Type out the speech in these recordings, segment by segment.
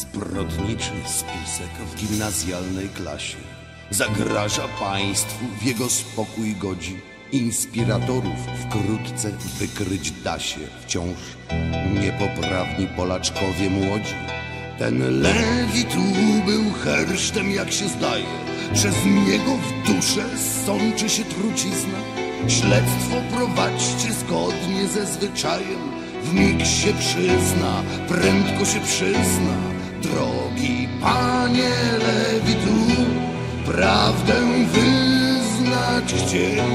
Zbrodniczy spisek w gimnazjalnej klasie zagraża państwu, w jego spokój godzi. Inspiratorów wkrótce wykryć da się wciąż niepoprawni Polaczkowie młodzi. Ten Lewi tu był hersztem, jak się zdaje. Przez niego w duszę sączy się trucizna. Śledztwo prowadźcie zgodnie ze zwyczajem. W mig się przyzna, prędko się przyzna. Drogi panie Lewi tu, prawdę wyznać chciał.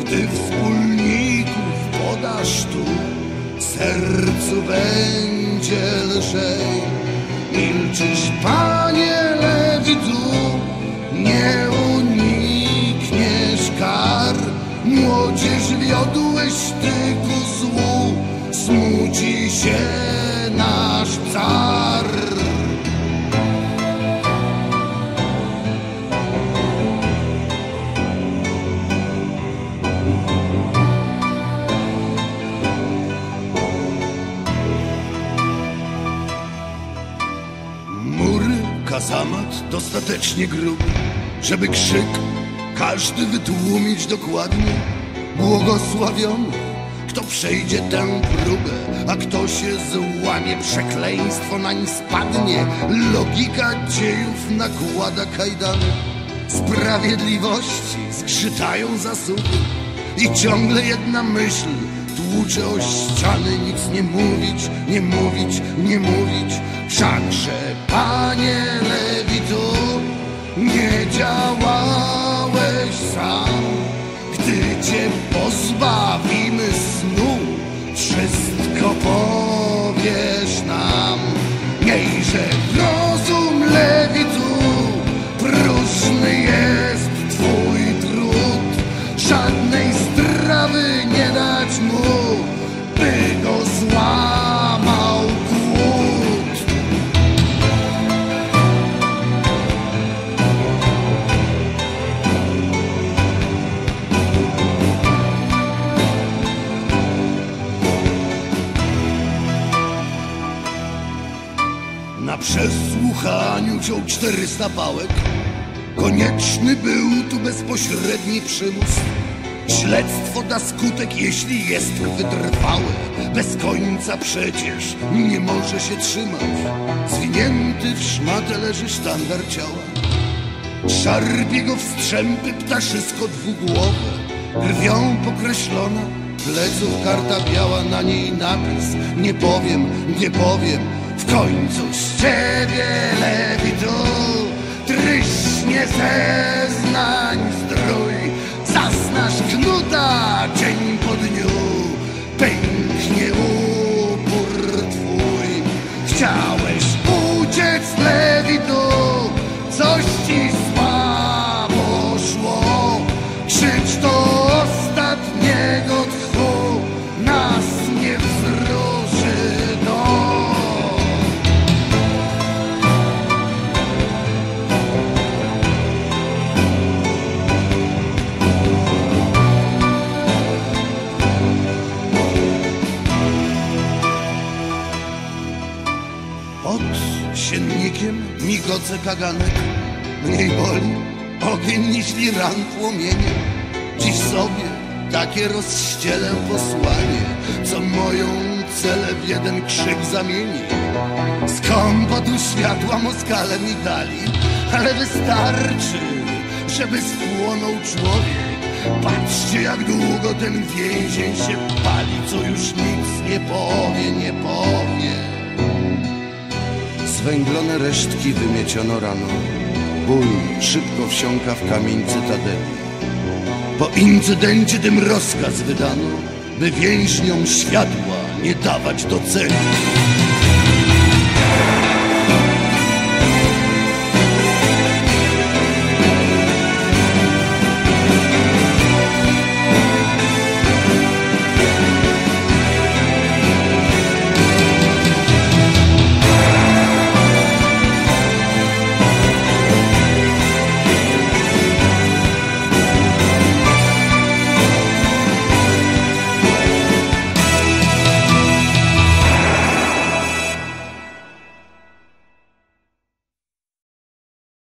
Gdy wspólników podasz tu, sercu będzie lżej. Milczysz, panie Lewitu, nie unikniesz kar. Młodzież wiodłeś ty ku złu, smuci się nasz car. Mury, kazamat dostatecznie gruby, żeby krzyk każdy wytłumić dokładnie. Błogosławiony, kto przejdzie tę próbę, a kto się złamie, przekleństwo nań spadnie. Logika dziejów nakłada kajdany. Sprawiedliwości zgrzytają zasługi i ciągle jedna myśl tłucze o ściany, nic nie mówić, nie mówić, nie mówić. Wszakże, panie Lewitu, nie działałeś sam. Gdy cię pozbawimy przesłuchaniu ciął 400 pałek. Konieczny był tu bezpośredni przymus. Śledztwo da skutek, jeśli jest wytrwałe. Bez końca przecież nie może się trzymać. Zwinięty w szmatę leży sztandar ciała. Szarpie go w strzępy ptaszysko dwugłowe. Krwią pokreślona, pleców karta biała, na niej napis. Nie powiem, nie powiem, w końcu z ciebie lewitu tryśnie zeznań zdrój. Zasnasz knuta dzień po dniu, pęknie upór twój. Chciałeś Pod siennikiem migoce kaganek Mniej boli ogień niż ran płomienie. Dziś sobie takie rozścielę posłanie Co moją celę w jeden krzyk zamieni. Skąd światła moskale mi dali? Ale wystarczy, żeby spłonął człowiek. Patrzcie jak długo ten więzień się pali Co już nic nie powie, nie powie Zwęglone resztki wymieciono rano. Ból szybko wsiąka w kamień cytadeli. Po incydencie tym rozkaz wydano, by więźniom światła nie dawać do celi.